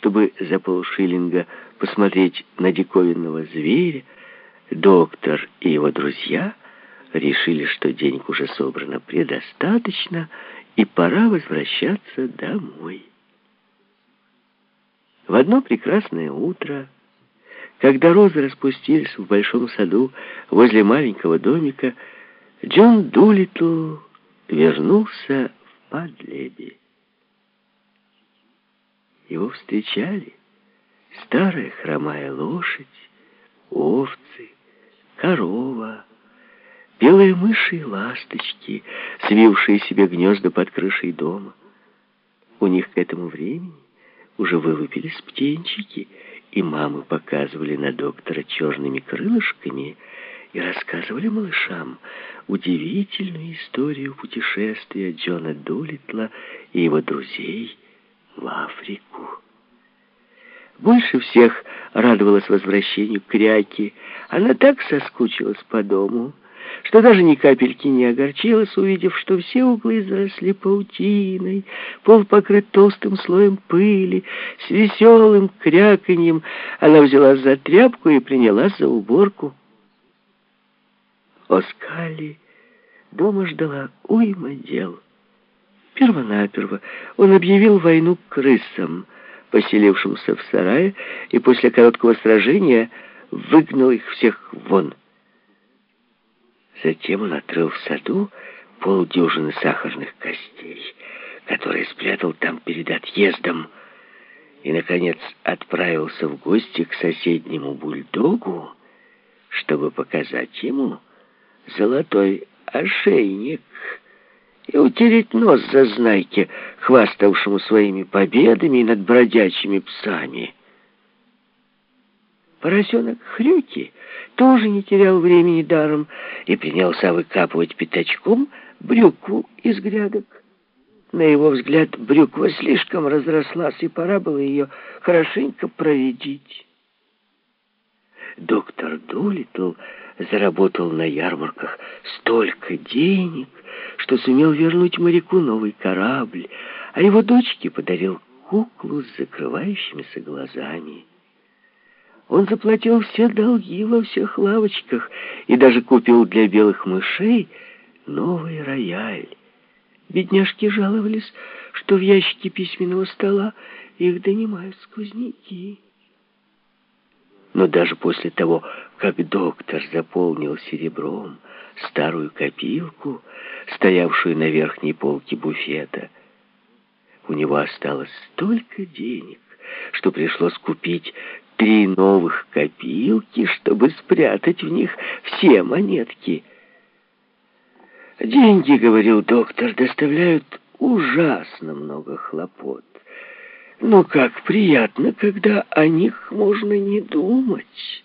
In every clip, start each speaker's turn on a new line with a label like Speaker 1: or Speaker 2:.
Speaker 1: чтобы за полшиллинга посмотреть на диковинного зверя, доктор и его друзья решили, что денег уже собрано предостаточно, и пора возвращаться домой. В одно прекрасное утро, когда розы распустились в большом саду возле маленького домика, Джон Дулитл вернулся в Падлеби. Его встречали старая хромая лошадь, овцы, корова, белые мыши и ласточки, свившие себе гнезда под крышей дома. У них к этому времени уже вылупились птенчики, и мамы показывали на доктора черными крылышками и рассказывали малышам удивительную историю путешествия Джона Дулитла и его друзей в Африку. Больше всех радовалась возвращению Кряки. Она так соскучилась по дому, что даже ни капельки не огорчилась, увидев, что все углы заросли паутиной, пол покрыт толстым слоем пыли, с веселым кряканьем. Она взялась за тряпку и принялась за уборку. Оскали дома ждала уйма дел. Первонаперво он объявил войну крысам, поселившимся в сарае, и после короткого сражения выгнал их всех вон. Затем он отрыл в саду полдюжины сахарных костей, которые спрятал там перед отъездом, и, наконец, отправился в гости к соседнему бульдогу, чтобы показать ему золотой ошейник и утереть нос за знайки, хваставшему своими победами над бродячими псами. Поросенок Хрюки тоже не терял времени даром и принялся выкапывать пятачком брюкву из грядок. На его взгляд, брюква слишком разрослась, и пора было ее хорошенько проредить. Доктор Дулитл заработал на ярмарках столько денег, что сумел вернуть моряку новый корабль, а его дочке подарил куклу с закрывающимися глазами. Он заплатил все долги во всех лавочках и даже купил для белых мышей новый рояль. Бедняжки жаловались, что в ящике письменного стола их донимают сквозняки. Но даже после того, как доктор заполнил серебром старую копилку, стоявшую на верхней полке буфета, у него осталось столько денег, что пришлось купить три новых копилки, чтобы спрятать в них все монетки. «Деньги, — говорил доктор, — доставляют ужасно много хлопот. Но как приятно, когда о них можно не думать».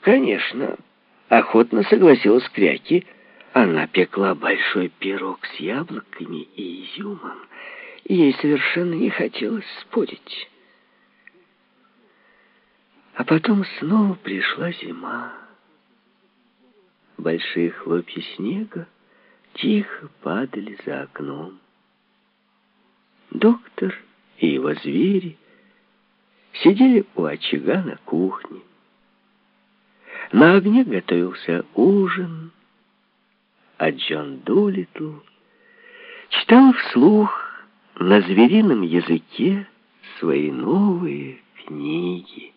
Speaker 1: «Конечно, — охотно согласилась Кряки, — она пекла большой пирог с яблоками и изюмом, и ей совершенно не хотелось спорить». А потом снова пришла зима. Большие хлопья снега тихо падали за окном. Доктор и его звери сидели у очага на кухне. На огне готовился ужин, а Джон Дулитл читал вслух на зверином языке свои новые книги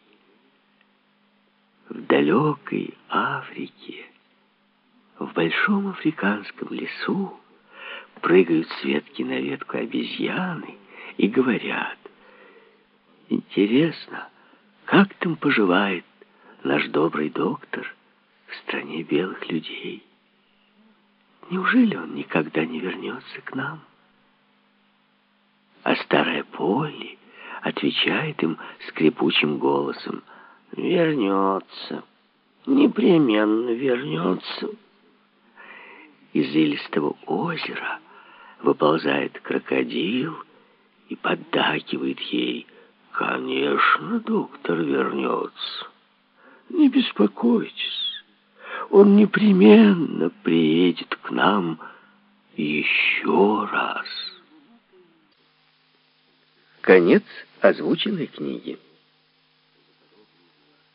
Speaker 1: в далекой Африке, в большом африканском лесу, прыгают с ветки на ветку обезьяны и говорят, «Интересно, как там поживает наш добрый доктор в стране белых людей? Неужели он никогда не вернется к нам?» А старая Полли отвечает им скрипучим голосом, Вернется. Непременно вернется. Из илистого озера выползает крокодил и поддакивает ей. Конечно, доктор вернется. Не беспокойтесь. Он непременно приедет к нам еще раз. Конец озвученной книги.